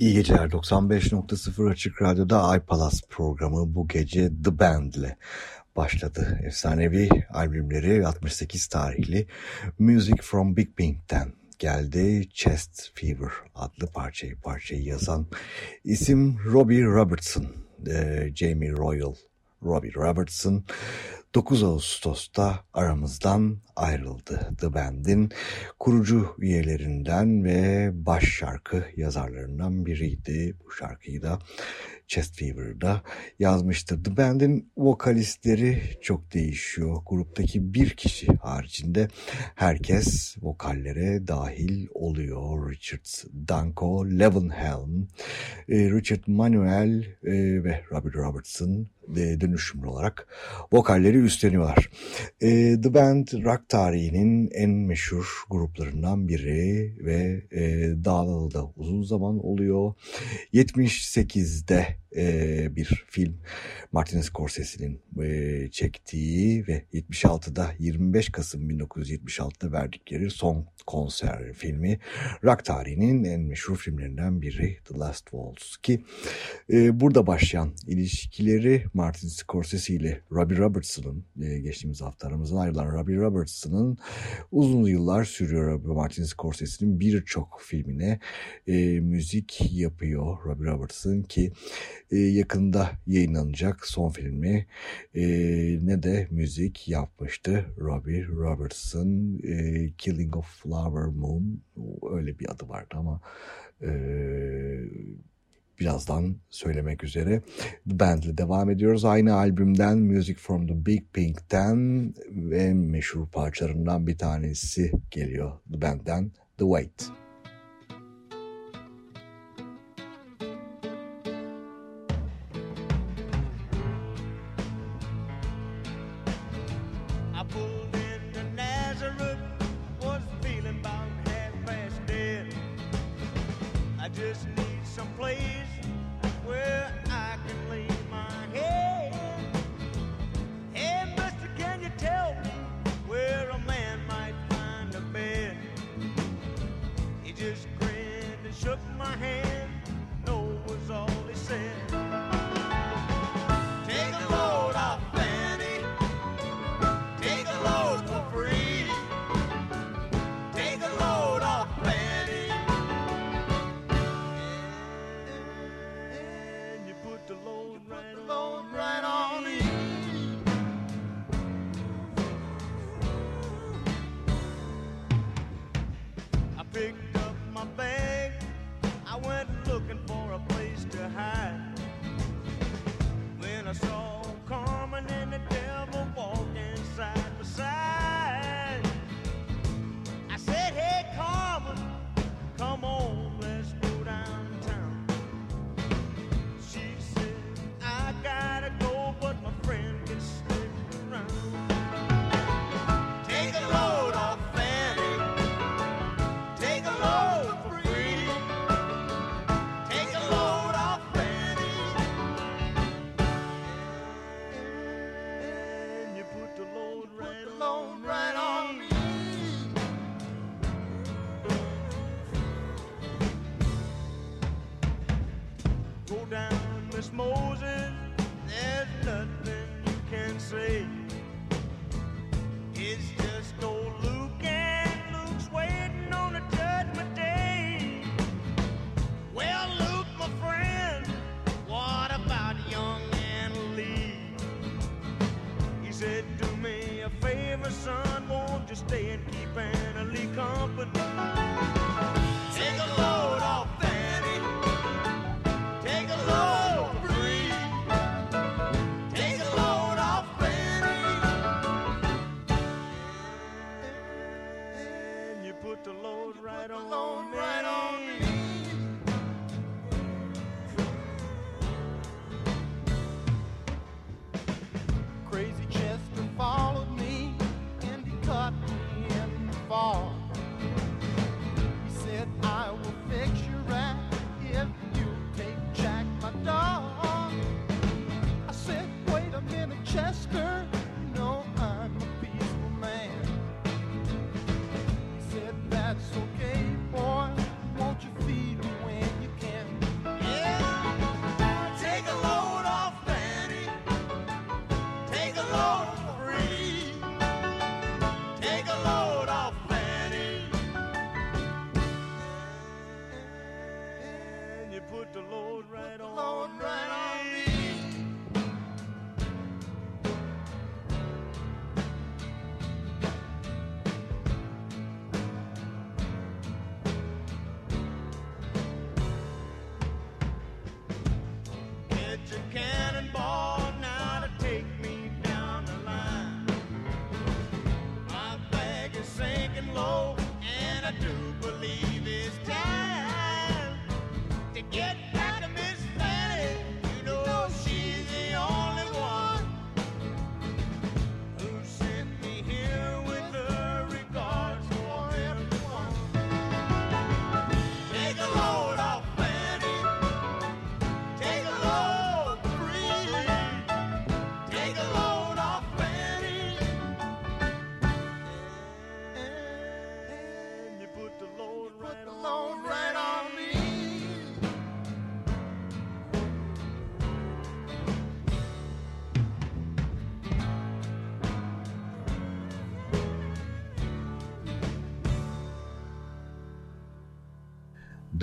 İyi geceler 95.0 Açık Radyo'da iPalas programı bu gece The Band ile başladı. Efsanevi albümleri 68 tarihli Music from Big Pink'ten geldi. Chest Fever adlı parçayı parçayı yazan isim Robbie Robertson, e, Jamie Royal Robbie Robertson 9 Ağustos'ta aramızdan ayrıldı. The Band'in kurucu üyelerinden ve baş şarkı yazarlarından biriydi. Bu şarkıyı da Chest Fever'da yazmıştı. The Band'in vokalistleri çok değişiyor. Gruptaki bir kişi haricinde herkes vokallere dahil oluyor. Richard Danko, Levenhelm, e, Richard Manuel e, ve Robbie Robertson dönüşümlü olarak vokalleri üstleniyorlar. E, The Band rock tarihinin en meşhur gruplarından biri ve dağılalı da uzun zaman oluyor. 78'de e, bir film. Martin Scorsese'nin e, çektiği ve 76'da 25 Kasım 1976'da verdikleri son konser filmi. Rock tarihinin en meşhur filmlerinden biri The Last Waltz ki e, burada başlayan ilişkileri Martin Scorsese ile Robbie Robertson'ın e, geçtiğimiz hafta aramızdan ayrılan Robbie Robertson'ın uzun yıllar sürüyor. Martin Scorsese'nin birçok filmine e, müzik yapıyor Robbie Robertson ki e, yakında yayınlanacak son filmi e, ne de müzik yapmıştı Robbie Robertson e, Killing of Flower Moon öyle bir adı vardı ama e, birazdan söylemek üzere Band'le devam ediyoruz. Aynı albümden Music from the Big Pink'ten ve meşhur parçalarından bir tanesi geliyor The Band'den The Wait.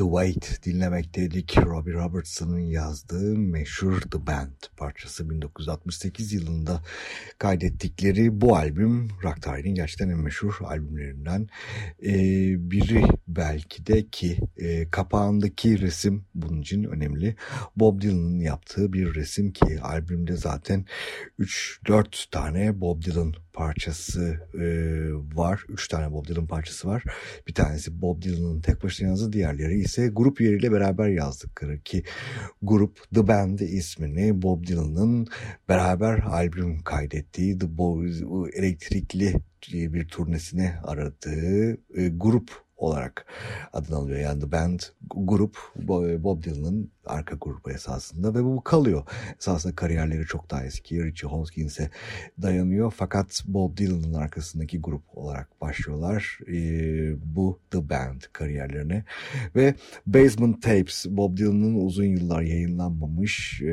Wait dinlemekteydik. Robbie Robertson'ın yazdığı meşhur The Band parçası 1968 yılında kaydettikleri bu albüm rock tarihinin gerçekten en meşhur albümlerinden ee, biri belki de ki e, kapağındaki resim bunun için önemli. Bob Dylan'ın yaptığı bir resim ki albümde zaten 3-4 tane Bob Dylan parçası e, var. Üç tane Bob Dylan parçası var. Bir tanesi Bob Dylan'ın tek başına yazdığı, diğerleri ise grup üyeleriyle beraber yazdıkları ki grup The Band ismini Bob Dylan'ın beraber albüm kaydettiği The Boys elektrikli bir turnesine aradığı e, grup olarak adını alıyor. Yani The Band grup Bob Dylan'ın arka grubu esasında ve bu kalıyor. Esasında kariyerleri çok daha eski. Richie Hawkins'e dayanıyor. Fakat Bob Dylan'ın arkasındaki grup olarak başlıyorlar. Ee, bu The Band kariyerlerine. Ve Basement Tapes Bob Dylan'ın uzun yıllar yayınlanmamış e,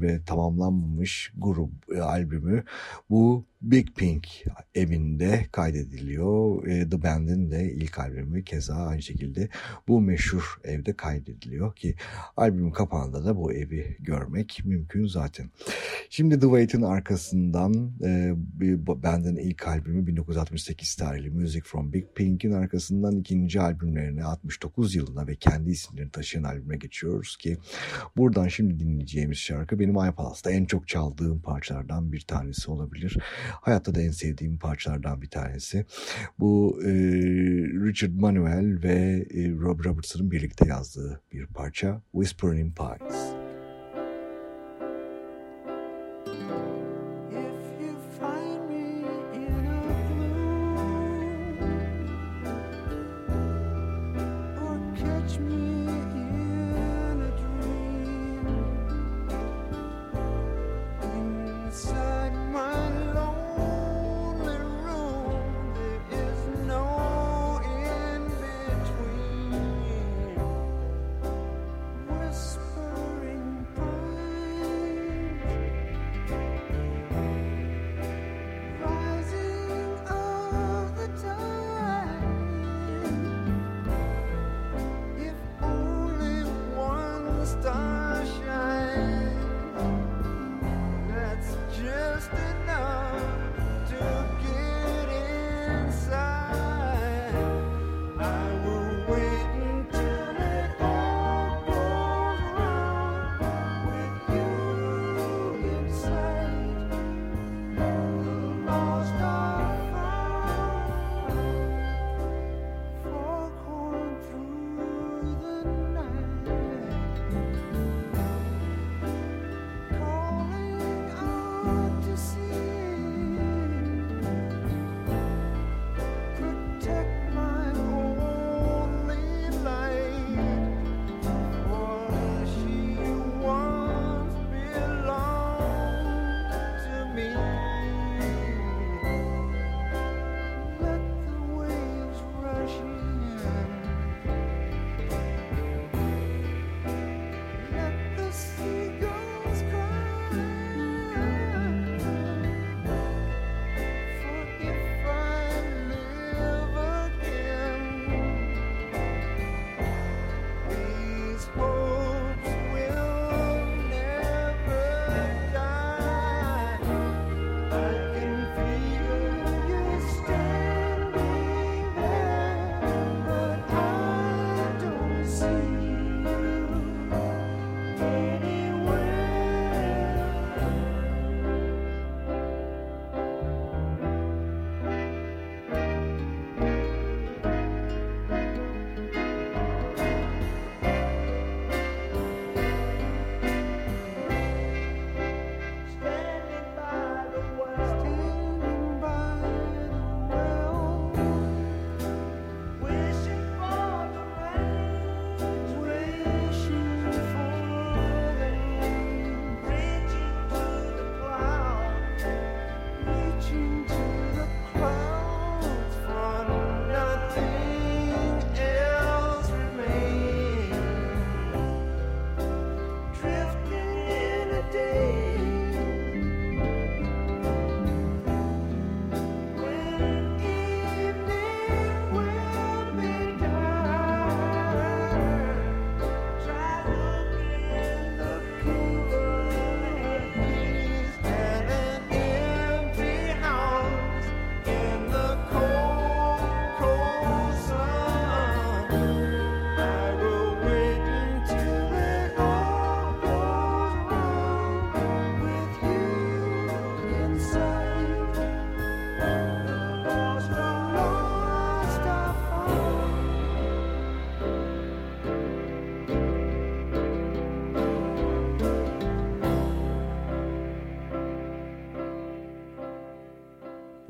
ve tamamlanmamış grup e, albümü. Bu Big Pink evinde kaydediliyor. E, The Band'in de ilk albümü keza aynı şekilde bu meşhur evde kaydediliyor ki albümün kapağında da bu evi görmek mümkün zaten. Şimdi The Wait'in arkasından e, Band'in ilk albümü 1968 tarihli Music from Big Pink'in arkasından ikinci albümlerine 69 yılına ve kendi isimlerini taşıyan albüme geçiyoruz ki buradan şimdi dinleyeceğimiz şarkı benim iPalas'ta en çok çaldığım parçalardan bir tanesi olabilir. Hayatta da en sevdiğim parçalardan bir tanesi. Bu e, Richard Manuel ve e, Rob Robertson'ın birlikte yazdığı bir parça Whispering Pines.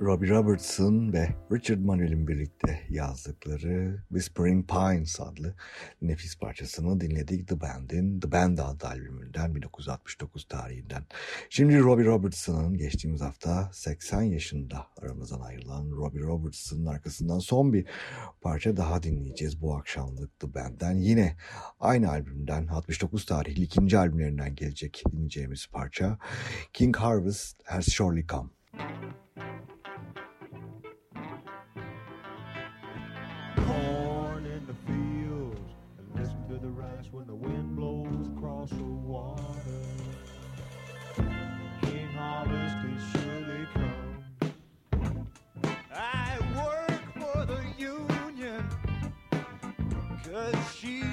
Robbie Robertson ve Richard Manuel'in birlikte yazdıkları Whispering Pines adlı nefis parçasını dinledik The Band'in The Band adlı albümünden 1969 tarihinden. Şimdi Robbie Robertson'ın geçtiğimiz hafta 80 yaşında aramızdan ayrılan Robbie Robertson'ın arkasından son bir parça daha dinleyeceğiz bu akşamlık The Band'den. Yine aynı albümden 69 tarihli ikinci albümlerinden gelecek dinleyeceğimiz parça King Harvest Has Surely Come. Corn in the fields and listen to the rice when the wind blows across the water. King harvest is surely come. I work for the union cause she's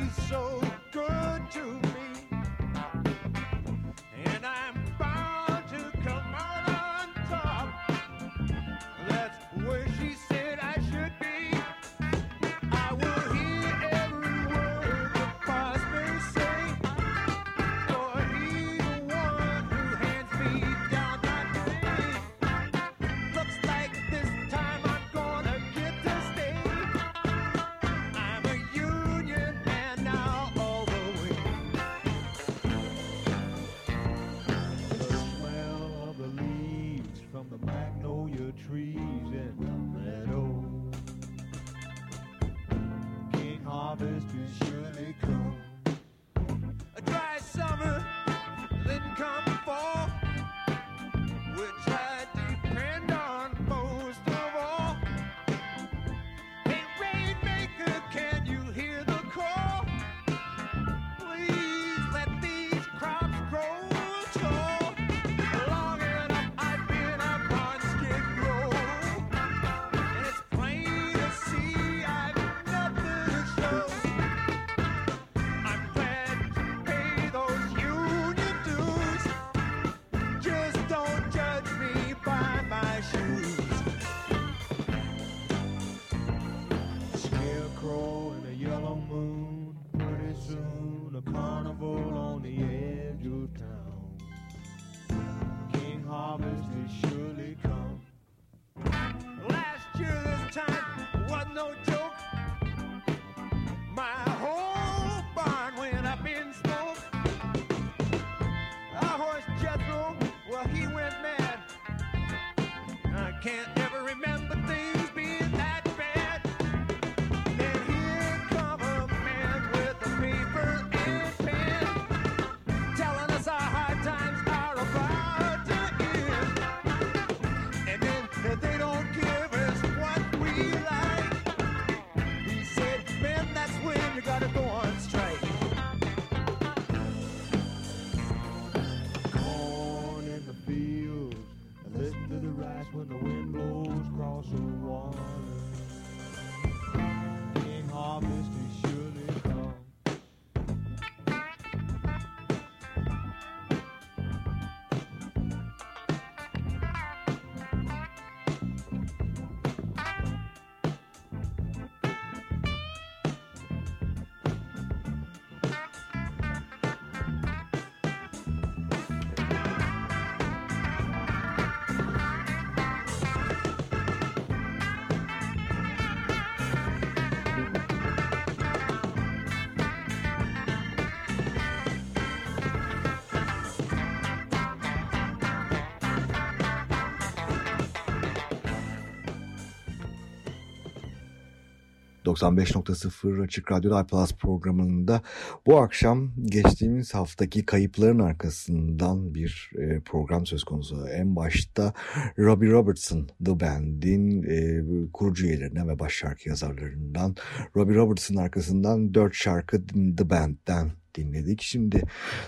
...95.0 Açık Radyo Plus programında bu akşam geçtiğimiz haftaki kayıpların arkasından bir e, program söz konusu. En başta Robbie Robertson The Band'in e, kurucu üyelerinden ve baş şarkı yazarlarından Robbie Robertson arkasından dört şarkı The Band'den dinledik. Şimdi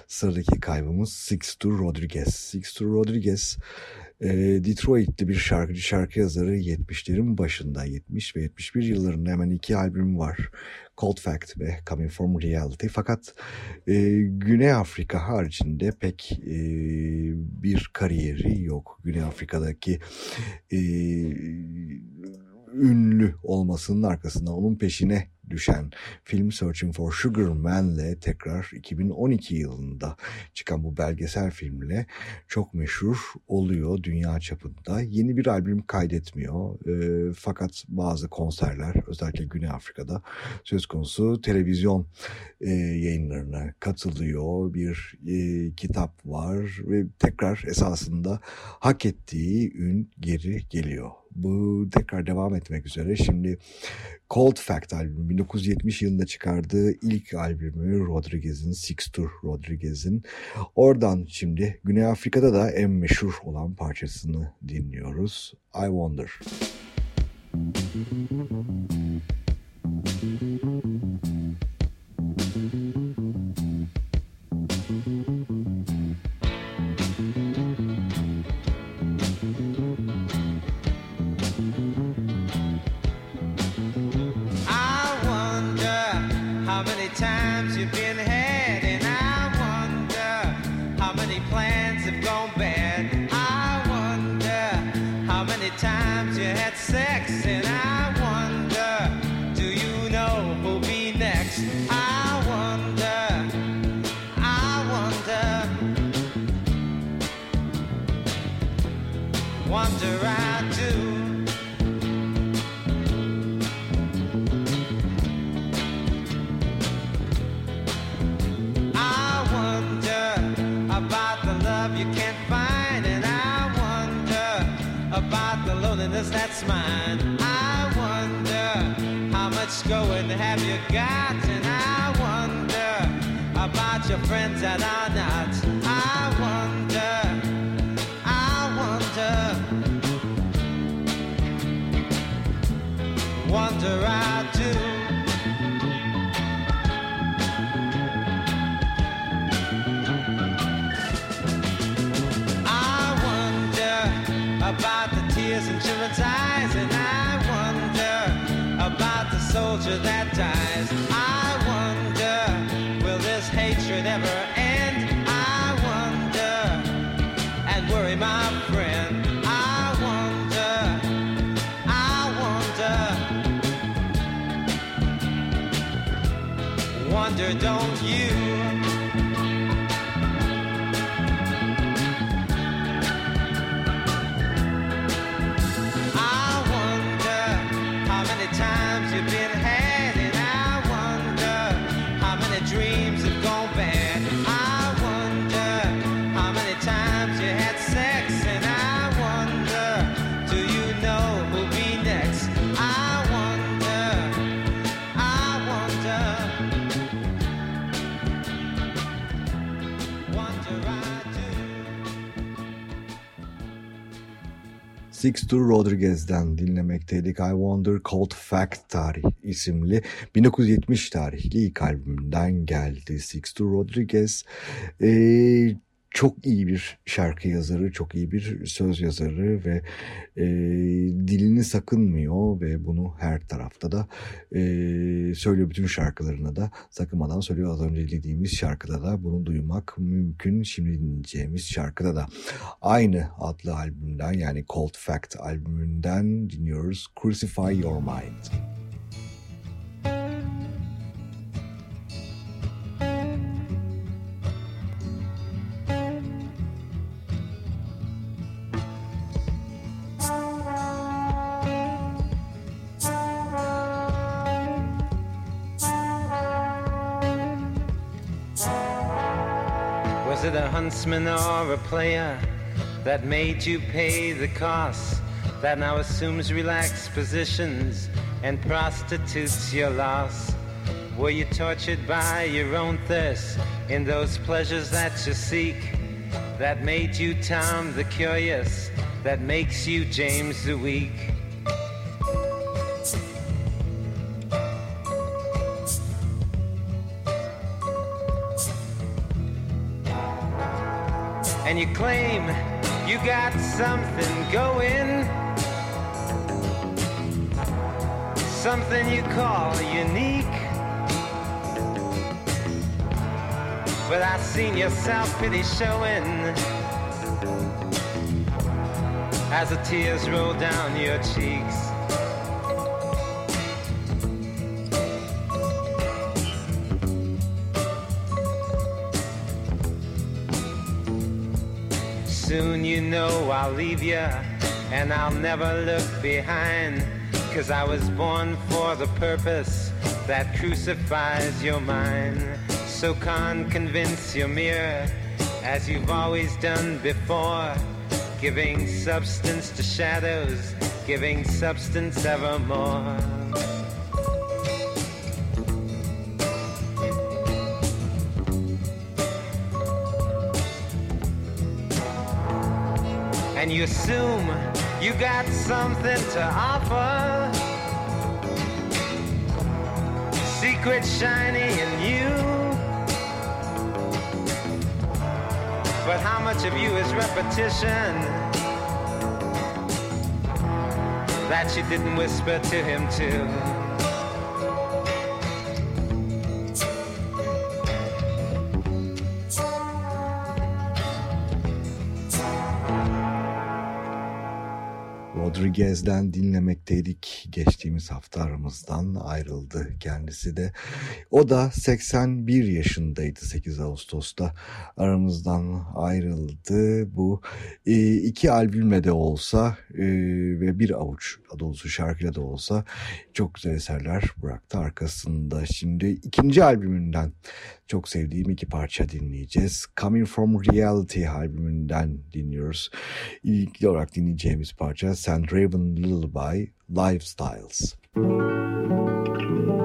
sıradaki kaybımız Sixto Rodriguez. Sixto Rodriguez Detroit'li bir şarkıcı şarkı yazarı 70'lerin başında 70 ve 71 yıllarında hemen iki albüm var. Cold Fact ve Coming From Reality. Fakat e, Güney Afrika haricinde pek e, bir kariyeri yok. Güney Afrika'daki e, ünlü olmasının arkasında onun peşine düşen film Searching for Sugar Man'le tekrar 2012 yılında çıkan bu belgesel filmle çok meşhur oluyor dünya çapında. Yeni bir albüm kaydetmiyor e, fakat bazı konserler özellikle Güney Afrika'da söz konusu televizyon e, yayınlarına katılıyor. Bir e, kitap var ve tekrar esasında hak ettiği ün geri geliyor. Bu tekrar devam etmek üzere. Şimdi Cold Fact albümü 1970 yılında çıkardığı ilk albümü Rodriguez'in Six Tour Rodriguez'in. Oradan şimdi Güney Afrika'da da en meşhur olan parçasını dinliyoruz. I Wonder. I that's mine. I wonder how much going have you got, and I wonder about your friends that are not. Sixto Rodriguez'den dinlemekteydik. I Wonder Cold Fact tarih isimli 1970 tarihli ilk albümünden geldi. Sixto Rodriguez ee, çok iyi bir şarkı yazarı, çok iyi bir söz yazarı ve e, dilini sakınmıyor ve bunu her tarafta da e, söylüyor. Bütün şarkılarına da sakınmadan söylüyor. Az önce dinlediğimiz şarkıda da bunu duymak mümkün. Şimdi dinleyeceğimiz şarkıda da aynı adlı albümden yani Cold Fact albümünden dinliyoruz. Crucify Your Mind. It a huntsman or a player that made you pay the cost? That now assumes relaxed positions and prostitutes your loss? Were you tortured by your own thirst in those pleasures that you seek? That made you Tom the Curious, that makes you James the Weak? Claim you got something going. Something you call unique. But I seen your self-pity showing as the tears roll down your cheeks. Soon you know I'll leave you and I'll never look behind. Cause I was born for the purpose that crucifies your mind. So can't convince your mirror as you've always done before. Giving substance to shadows, giving substance evermore. You assume you got something to offer. Secret shiny in you. But how much of you is repetition that you didn't whisper to him too? Rodriguez'den dinlemekteydik. Geçtiğimiz hafta aramızdan ayrıldı kendisi de. O da 81 yaşındaydı 8 Ağustos'ta aramızdan ayrıldı. Bu e, iki albümle de olsa e, ve bir avuç dolusu şarkıyla da olsa çok güzel eserler bıraktı arkasında. Şimdi ikinci albümünden çok sevdiğim iki parça dinleyeceğiz. Coming From Reality albümünden dinliyoruz. İlk olarak dinleyeceğimiz parça Sandraven Lullaby Lifestyles. The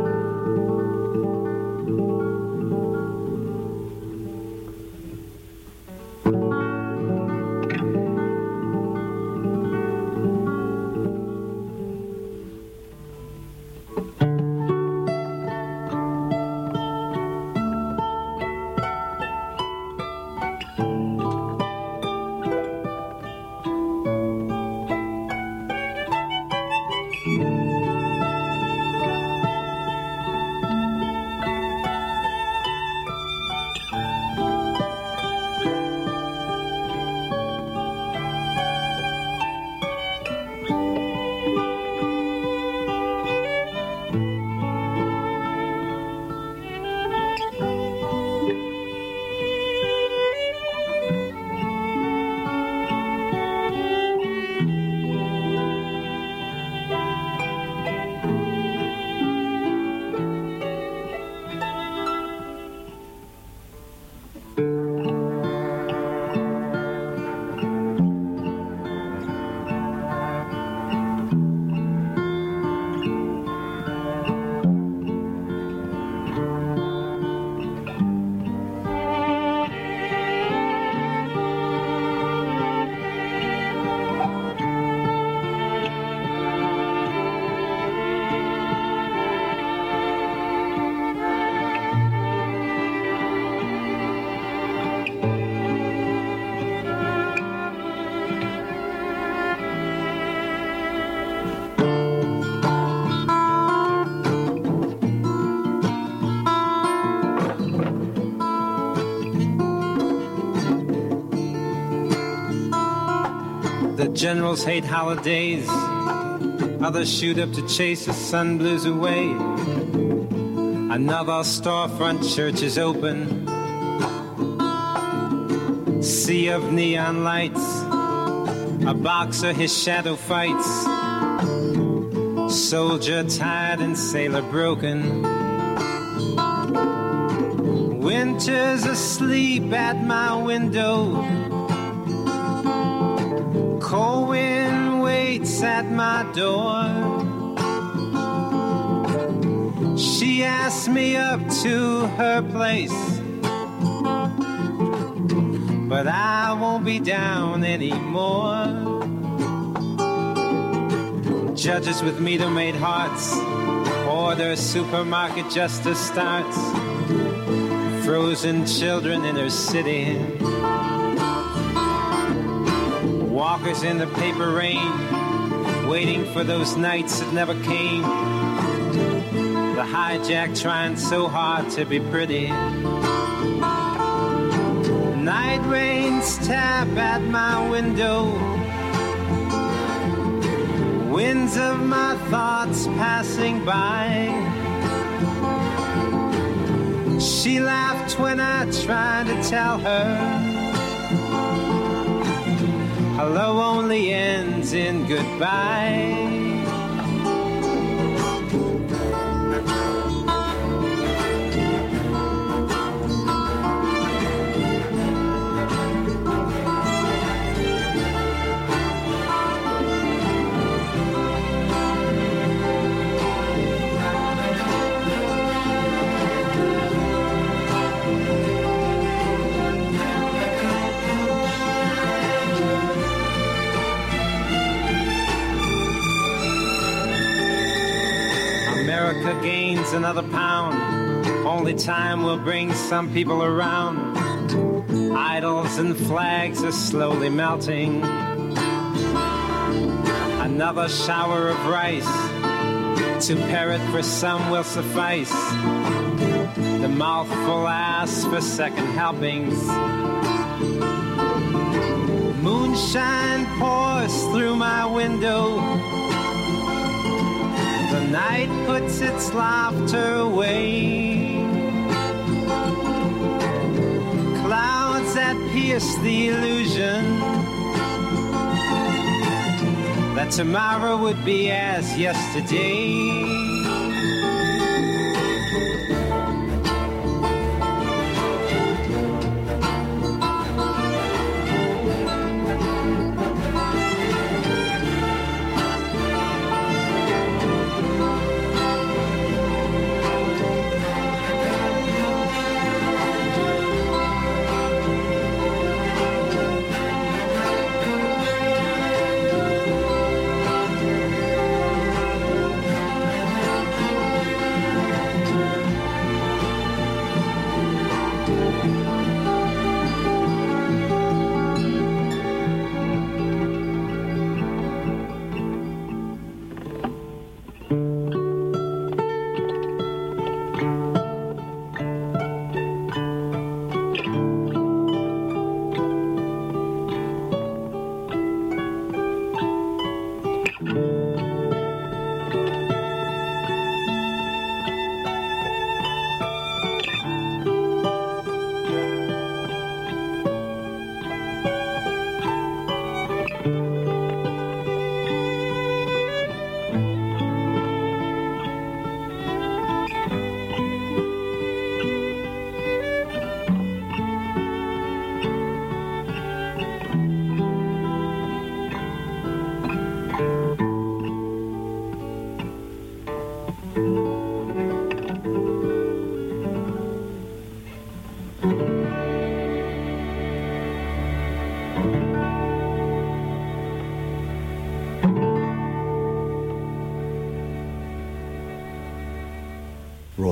generals hate holidays. Others shoot up to chase the sun blues away. Another storefront church is open. Sea of neon lights. A boxer, his shadow fights. Soldier tired and sailor broken. Winter's asleep at my window. At my door. She asked me up to her place. But I won't be down anymore. Judges with meter made hearts. Order supermarket justice starts. Frozen children in her city. Walkers in the paper rain, waiting for those nights that never came. The hijack trying so hard to be pretty. Night rains tap at my window. Winds of my thoughts passing by. She laughed when I tried to tell her Hello only ends in goodbye. Another pound. Only time will bring some people around. Idols and flags are slowly melting. Another shower of rice to parrot for some will suffice. The mouthful asks for second helpings. Moonshine pours through my window. Night puts its laughter away. Clouds that pierce the illusion that tomorrow would be as yesterday.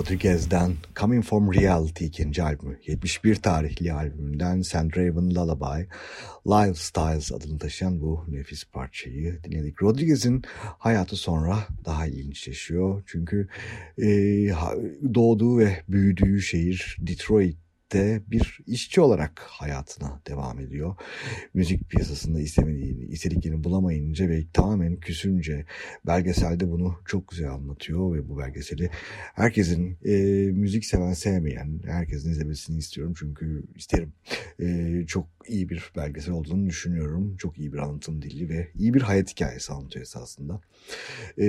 Rodriguez'den Coming From Reality ikinci albümü, 71 tarihli albümünden Sandraven Lullaby, Lifestyles adını taşıyan bu nefis parçayı dinledik. Rodriguez'in hayatı sonra daha ilginçleşiyor. Çünkü e, doğduğu ve büyüdüğü şehir Detroit de bir işçi olarak hayatına devam ediyor. Müzik piyasasında istemediğini, istediklerini bulamayınca ve tamamen küsünce belgeselde bunu çok güzel anlatıyor ve bu belgeseli herkesin e, müzik seven sevmeyen herkesin izlemesini istiyorum çünkü isterim. E, çok iyi bir belgesel olduğunu düşünüyorum. Çok iyi bir anlatım dili ve iyi bir hayat hikayesi anlatıyor esasında. E,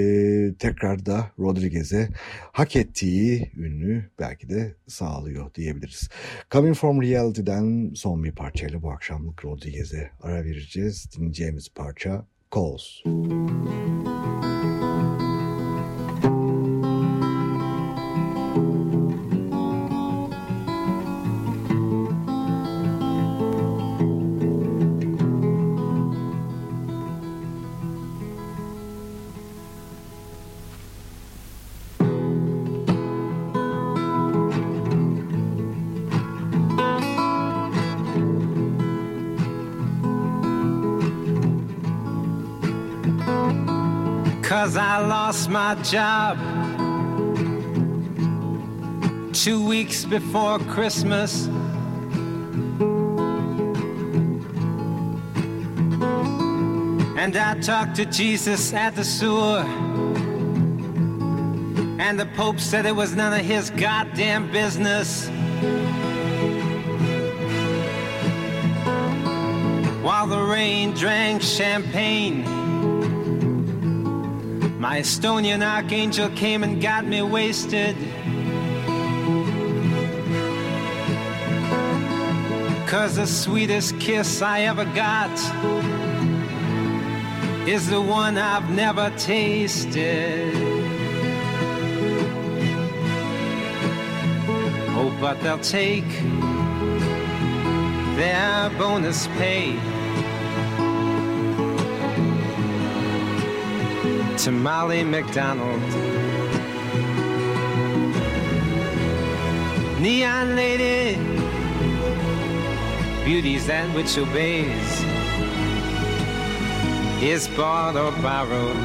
tekrar da Rodriguez'e hak ettiği ünlü belki de sağlıyor diyebiliriz. Coming From Reality'den son bir parçayla bu akşamlık Rodriguez'e ara vereceğiz. Dinleyeceğimiz parça Calls. Müzik Cause I lost my job two weeks before Christmas. And I talked to Jesus at the sewer. And the Pope said it was none of his goddamn business. while the rain drank champagne. My Estonian archangel came and got me wasted. Cause the sweetest kiss I ever got is the one I've never tasted. Oh, but they'll take their bonus pay to Molly McDonald. Neon lady, beauty's that which obeys, is bought or borrowed.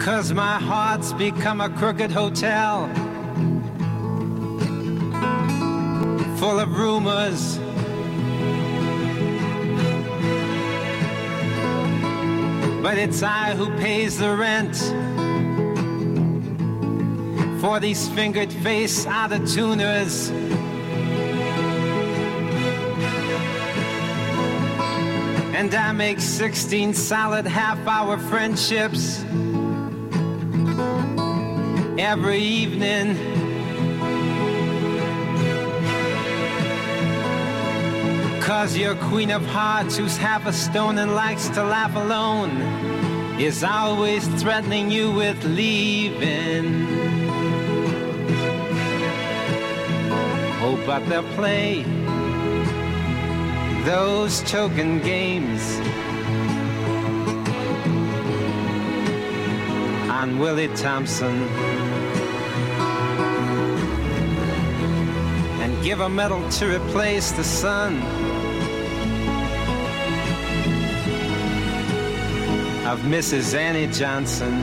Cause my heart's become a crooked hotel full of rumors. But it's I who pays the rent for these fingered face out of tuners. And I make 16 solid half hour friendships every evening. Cause your queen of hearts, who's half a stone and likes to laugh alone, is always threatening you with leaving. Oh, but they'll play those token games on Willie Thompson. And give a medal to replace the sun of Mrs. Annie Johnson.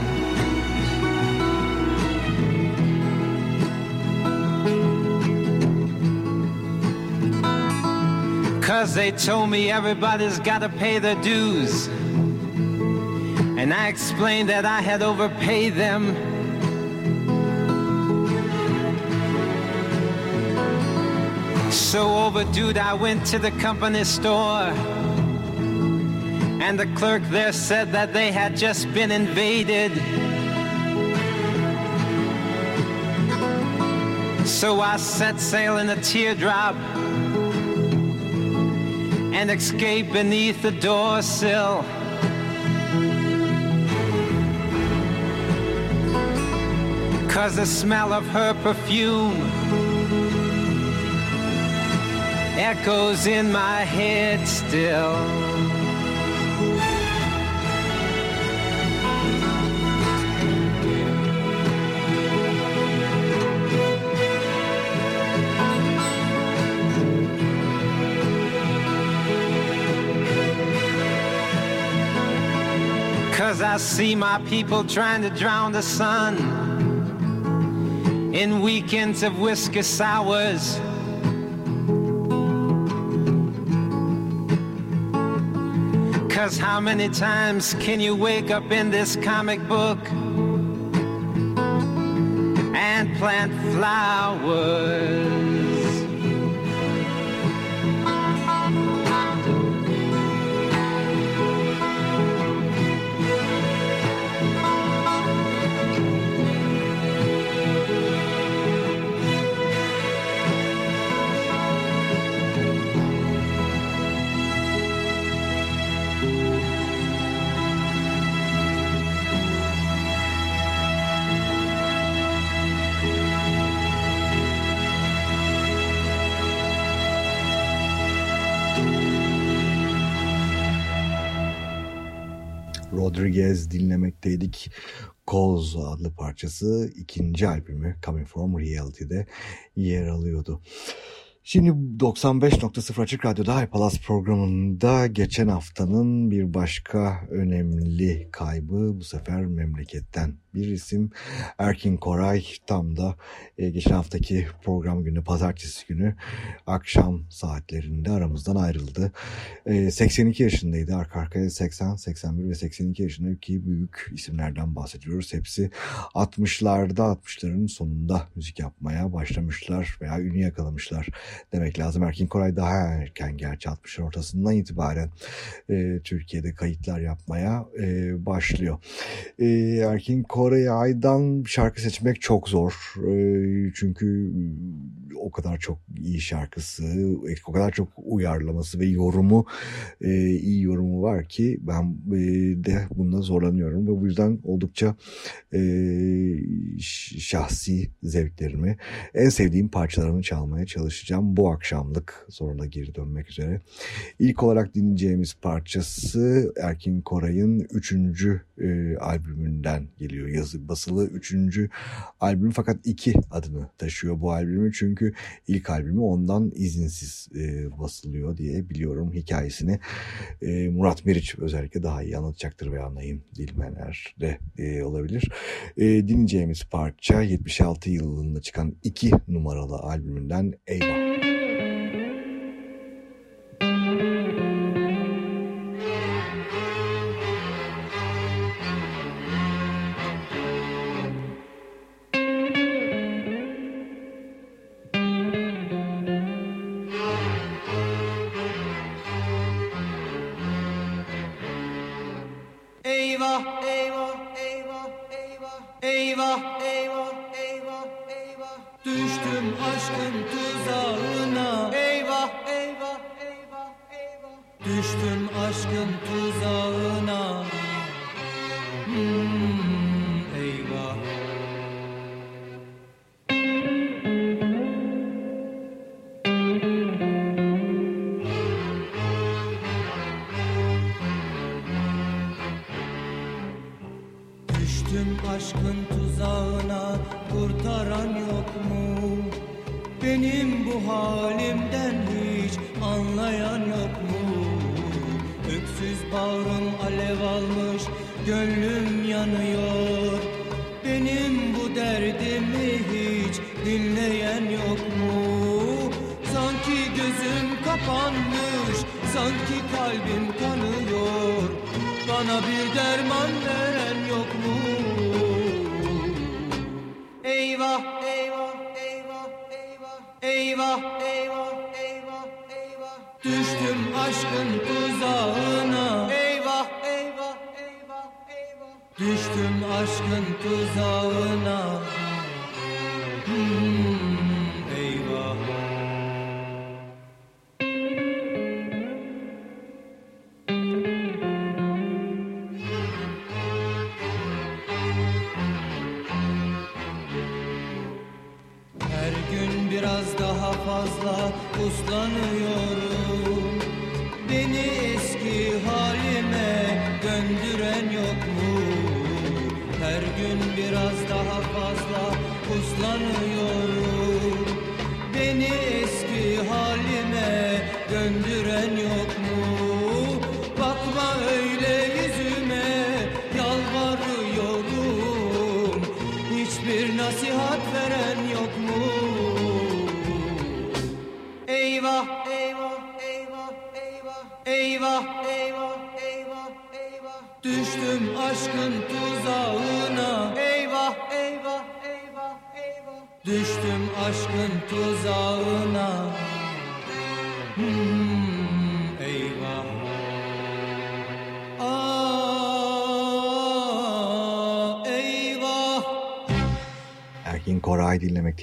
Cause they told me everybody's gotta pay their dues. And I explained that I had overpaid them. So overdue, I went to the company store. And the clerk there said that they had just been invaded. So I set sail in a teardrop and escaped beneath the door sill. Cause the smell of her perfume echoes in my head still. Cause I see my people trying to drown the sun in weekends of whiskey sours. Cause how many times can you wake up in this comic book and plant flowers? Rodriguez dinlemekteydik. Cause adlı parçası ikinci albümü Coming From Reality'de yer alıyordu. Şimdi 95.0 Açık Radyo'da iPalaz programında geçen haftanın bir başka önemli kaybı bu sefer memleketten bir isim Erkin Koray tam da e, geçen haftaki program günü pazartesi günü akşam saatlerinde aramızdan ayrıldı. E, 82 yaşındaydı arka arkaya 80, 81 ve 82 yaşındaki büyük isimlerden bahsediyoruz. Hepsi 60'larda 60'ların sonunda müzik yapmaya başlamışlar veya ünlü yakalamışlar demek lazım. Erkin Koray daha erken gerçi 60'ların ortasından itibaren e, Türkiye'de kayıtlar yapmaya e, başlıyor. E, Erkin Koray'dan şarkı seçmek çok zor. E, çünkü o kadar çok iyi şarkısı, o kadar çok uyarlaması ve yorumu, iyi yorumu var ki ben de bunda zorlanıyorum ve bu yüzden oldukça şahsi zevklerimi, en sevdiğim parçalarını çalmaya çalışacağım bu akşamlık sonra geri dönmek üzere. İlk olarak dinleyeceğimiz parçası Erkin Koray'ın 3. E, albümünden geliyor. Yazı basılı 3. albüm fakat 2 adını taşıyor bu albümü çünkü ilk albümü ondan izinsiz e, basılıyor diye biliyorum hikayesini. E, Murat Meriç özellikle daha iyi anlatacaktır ve anlayayım bilmeyenler de e, olabilir. E, dinleyeceğimiz parça 76 yılında çıkan 2 numaralı albümünden. Eyvah, Düştüm aşkın tuzağına. Eyvah, eyvah, eyvah, eyvah. Düştüm aşkın tuzağına. Hmm,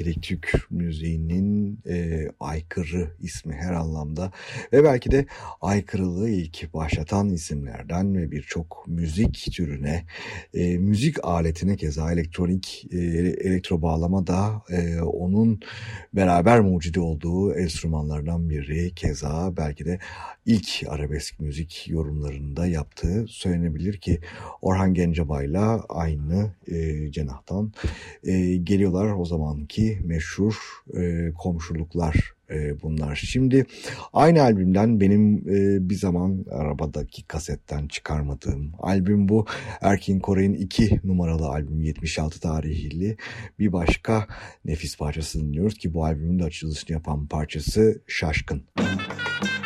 Koray ismi her anlamda ve belki de aykırılığı ilk başlatan isimlerden ve birçok müzik türüne, e, müzik aletine keza elektronik, e, elektro bağlama da e, onun beraber mucidi olduğu enstrümanlardan biri keza belki de ilk arabesk müzik yorumlarında yaptığı söylenebilir ki Orhan Gencebay'la aynı e, cenahtan e, geliyorlar. O zamanki meşhur e, komşuluklar e, bunlar. Şimdi aynı albümden benim e, bir zaman arabadaki kasetten çıkarmadığım albüm bu. Erkin Koray'ın iki numaralı albüm 76 tarihli bir başka nefis parçası dinliyoruz ki bu albümün de açılışını yapan parçası Şaşkın. Müzik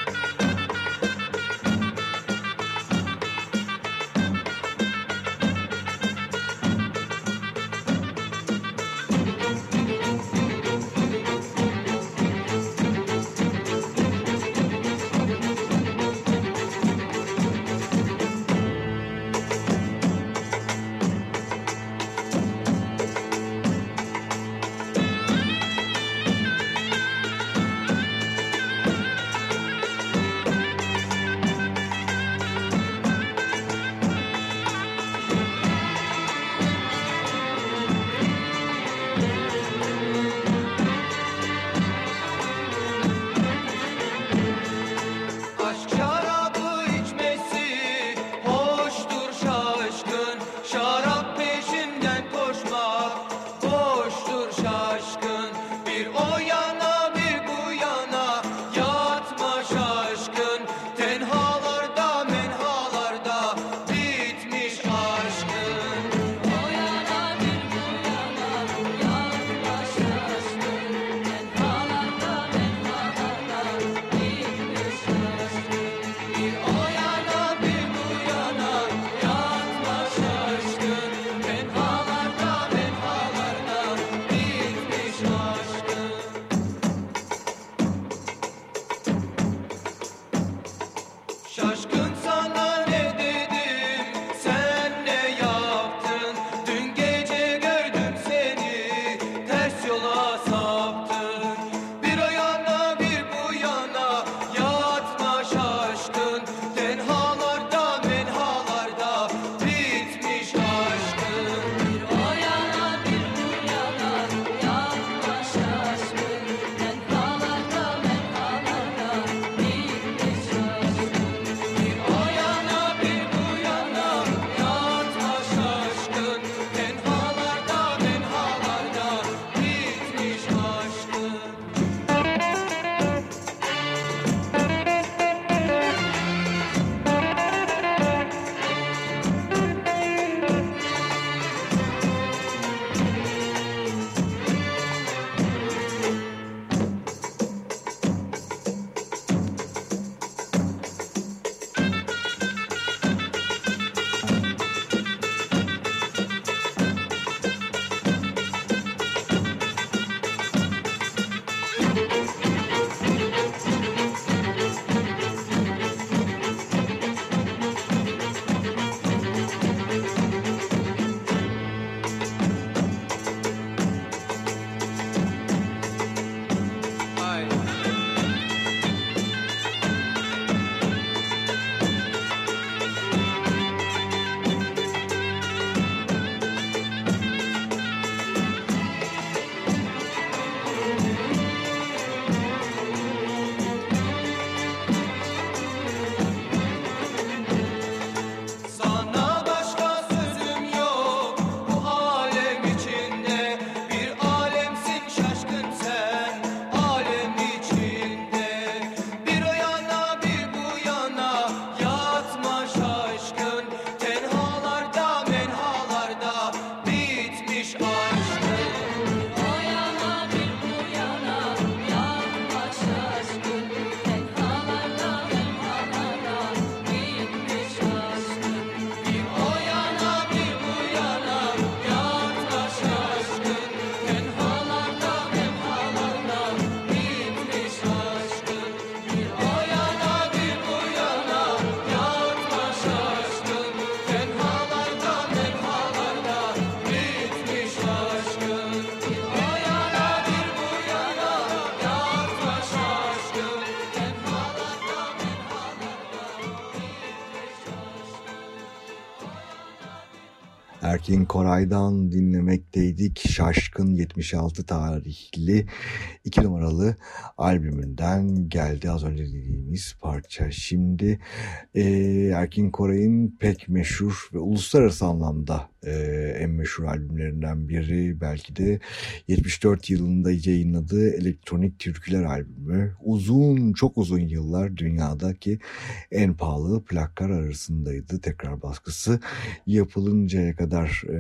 Erkin Koray'dan dinlemekteydik. Şaşkın 76 tarihli 2 numaralı albümünden geldi az önce dediğimiz parça. Şimdi e, Erkin Koray'ın pek meşhur ve uluslararası anlamda e, en meşhur albümlerinden biri belki de 74 yılında yayınladığı Elektronik Türküler albümü. Uzun çok uzun yıllar dünyadaki en pahalı plaklar arasındaydı. Tekrar baskısı yapılıncaya kadar e,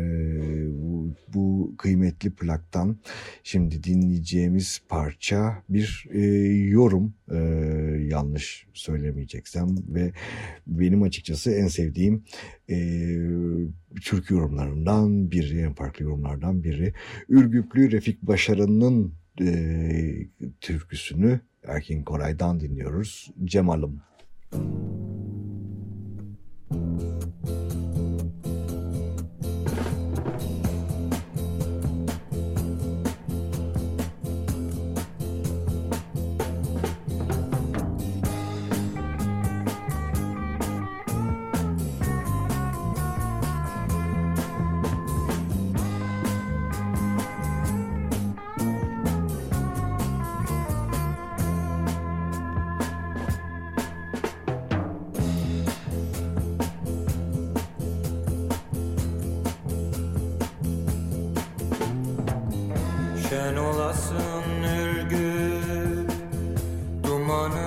bu, bu kıymetli plaktan şimdi dinleyeceğimiz parça bir e, yorum e, yanlış söylemeyeceksem ve benim açıkçası en sevdiğim e, Türk yorumlarından biri, en farklı yorumlardan biri. Ürgüplü Refik Başaran'ın e, türküsünü Erkin Koray'dan dinliyoruz. Cemal'ım. Şen wanna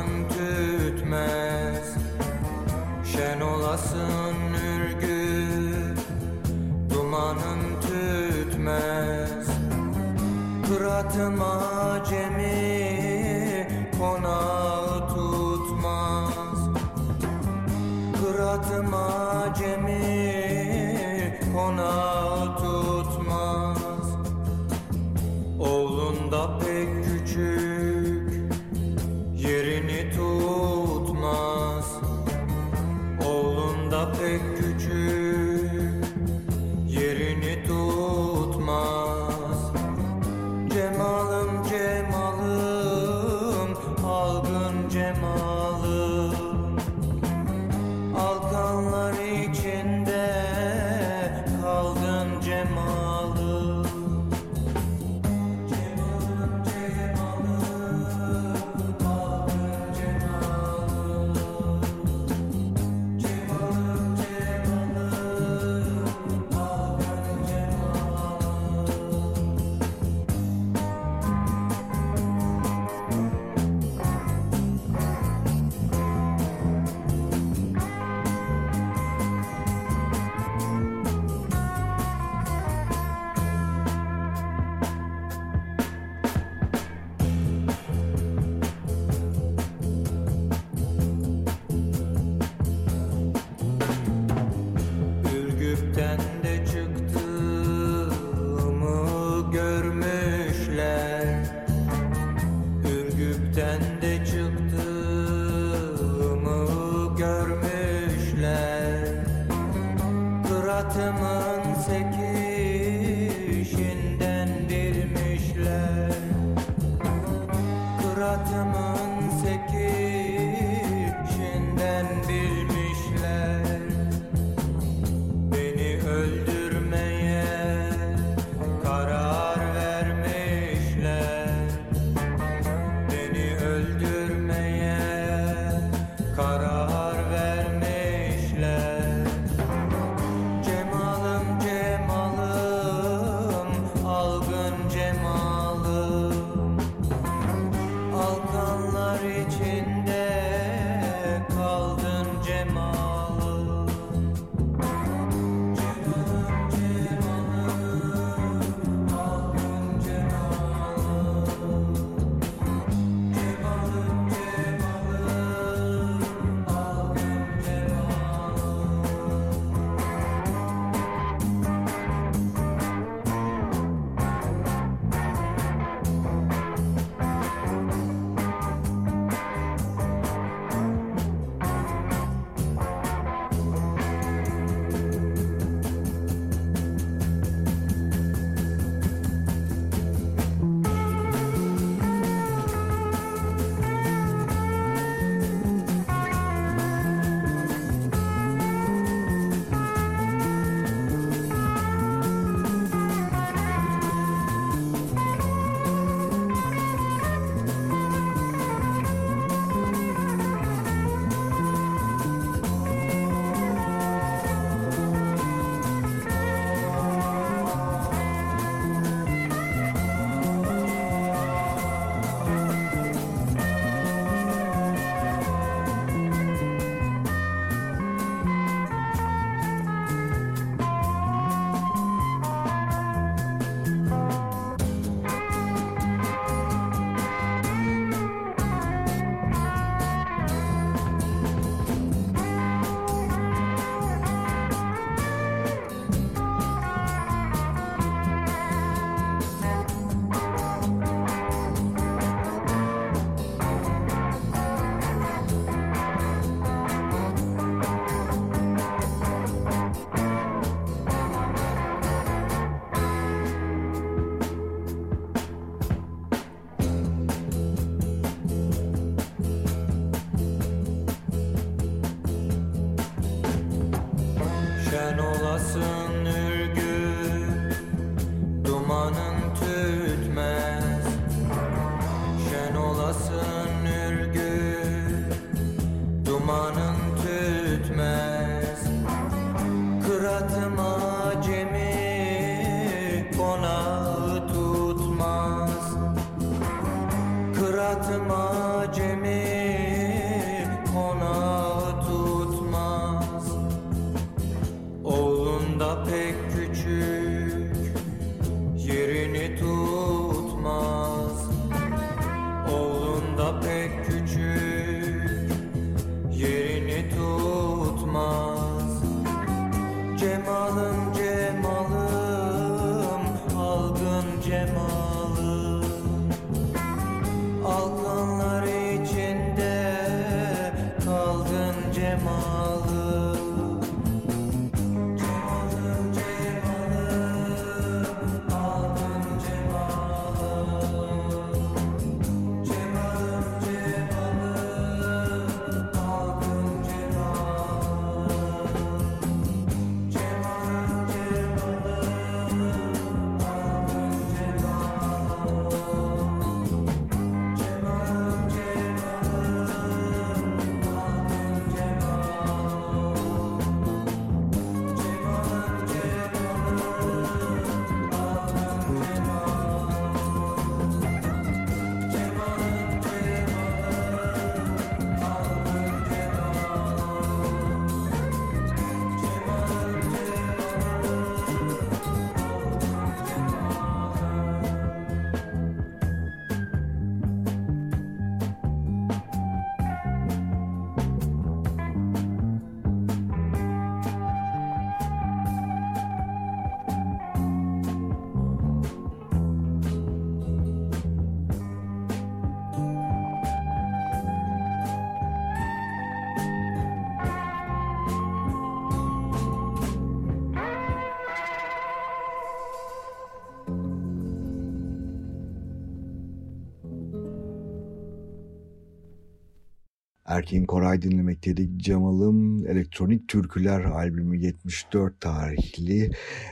Erkin Koray dinlemekteydik. Cemal'ım Elektronik Türküler albümü 74 tarihli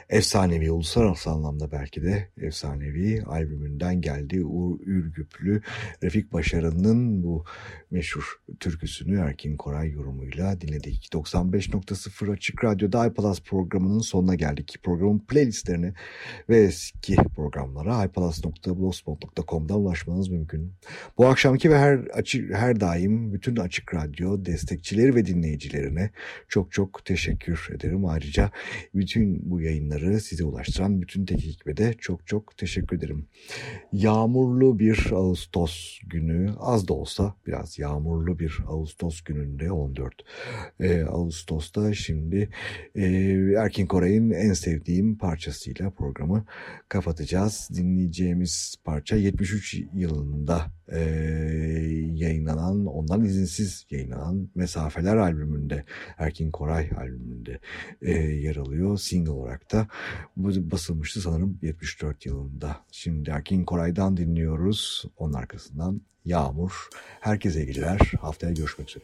efsanevi uluslararası anlamda belki de efsanevi albümünden geldi. Uğur Ürgüplü Refik Başarı'nın bu meşhur türküsünü Erkin Koray yorumuyla dinledik. 95.0 Açık Radyo'da iPalaz programının sonuna geldik. Programın playlistlerine ve eski programlara iPalaz.blogspot.com'da ulaşmanız mümkün. Bu akşamki ve her açık, her daim bütün Açık Radyo destekçileri ve dinleyicilerine çok çok teşekkür ederim. Ayrıca bütün bu yayınları size ulaştıran bütün teknik ekibe de çok çok teşekkür ederim. Yağmurlu bir Ağustos günü az da olsa biraz yağmurlu bir Ağustos gününde 14 e, Ağustos'ta şimdi e, Erkin Koray'ın en sevdiğim parçasıyla programı kapatacağız. Dinleyeceğimiz parça 73 yılında e, yayınlanan ondan izinsiz yayınlanan Mesafeler albümünde Erkin Koray albümünde e, yer alıyor. Single olarak da basılmıştı sanırım 74 yılında. Şimdi Erkin Koray'dan dinliyoruz. Onun arkasından Yağmur. Herkese iyi geceler. Haftaya görüşmek üzere.